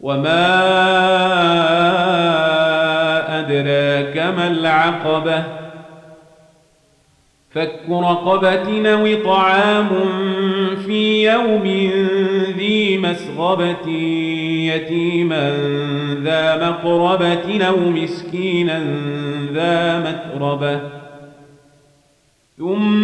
وما أدراك ما العقبة فك رقبة أو طعام في يوم ذي مسغبة يتيما ذا مقربة أو مسكينا ذا متربة ثم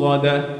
موصده